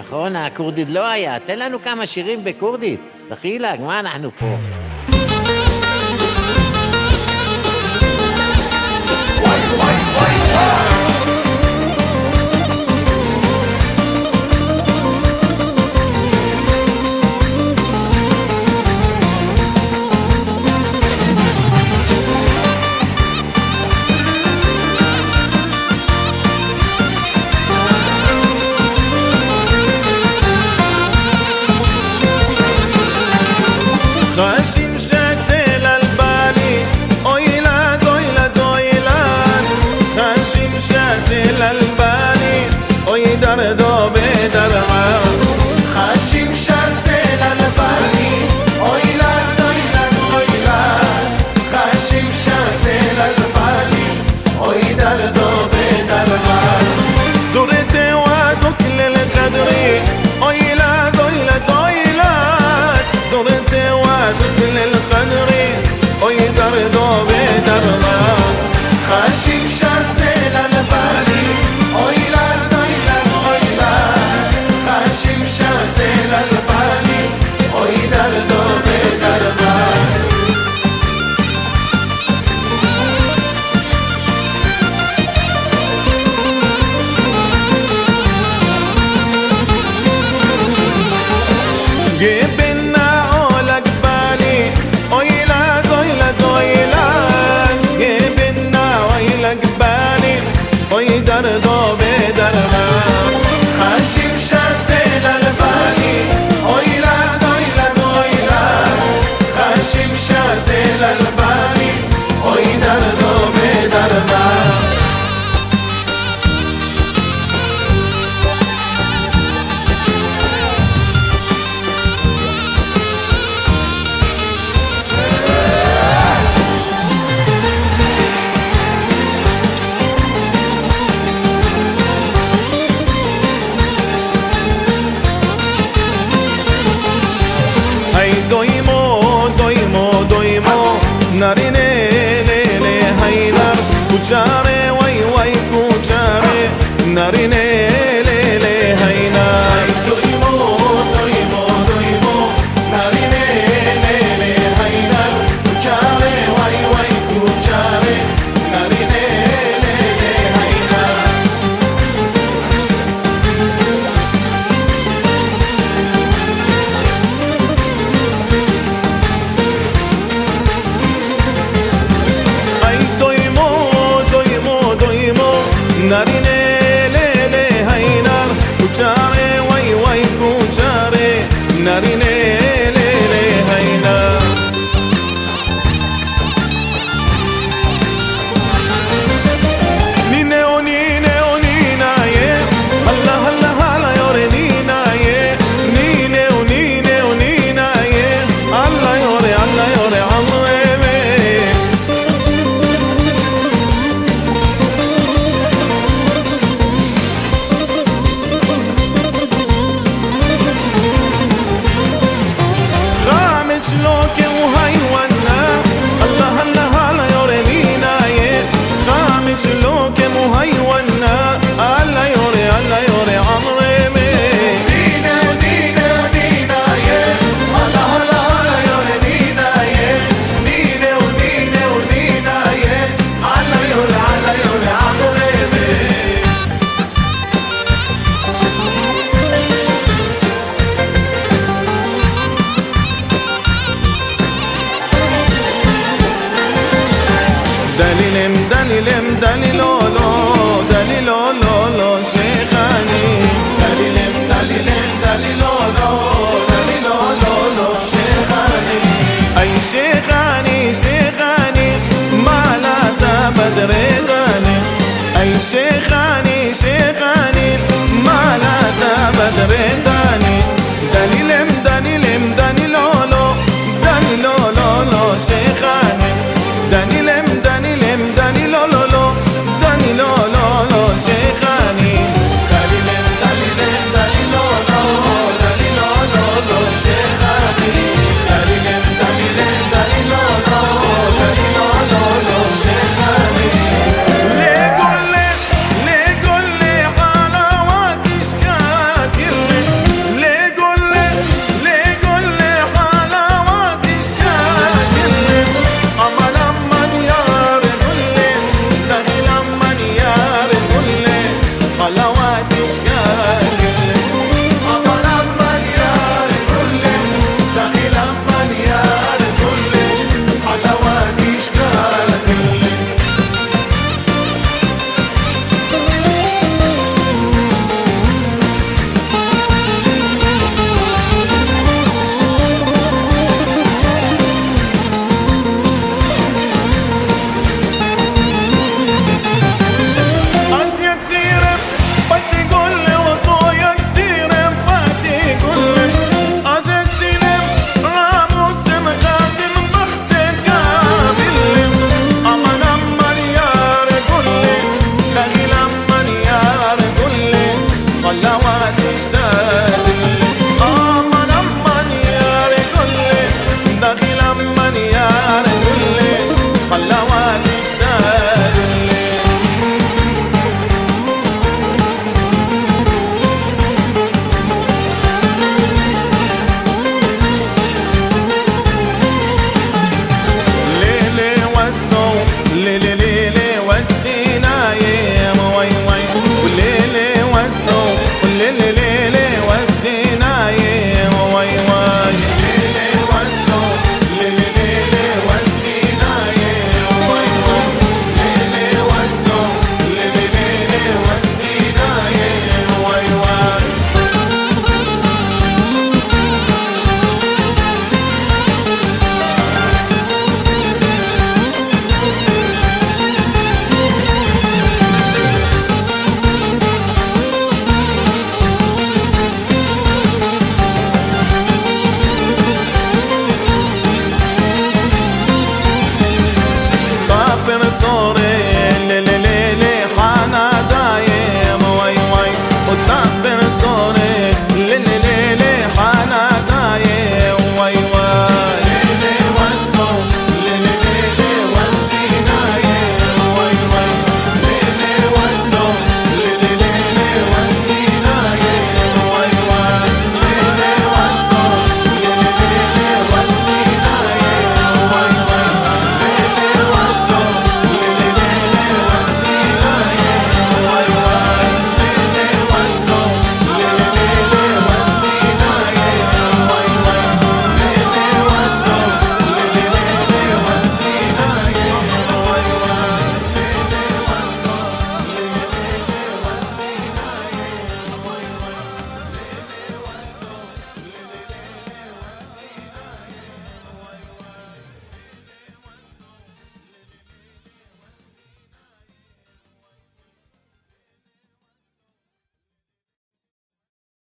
נכון? הכורדית לא היה. תן לנו כמה שירים בכורדית. דחילק, מה אנחנו פה? וואי וואי וואי וואי Cause narine le le haylar kuchare vay vay kuchare narine دليل دليل دليل لولو دليل لولو شيخاني. دليل دليل دليل لولو دليل لولو شيخاني أي ما لا تبدري داني. أي شيخاني شيخاني ما لا تبدري داني. nothing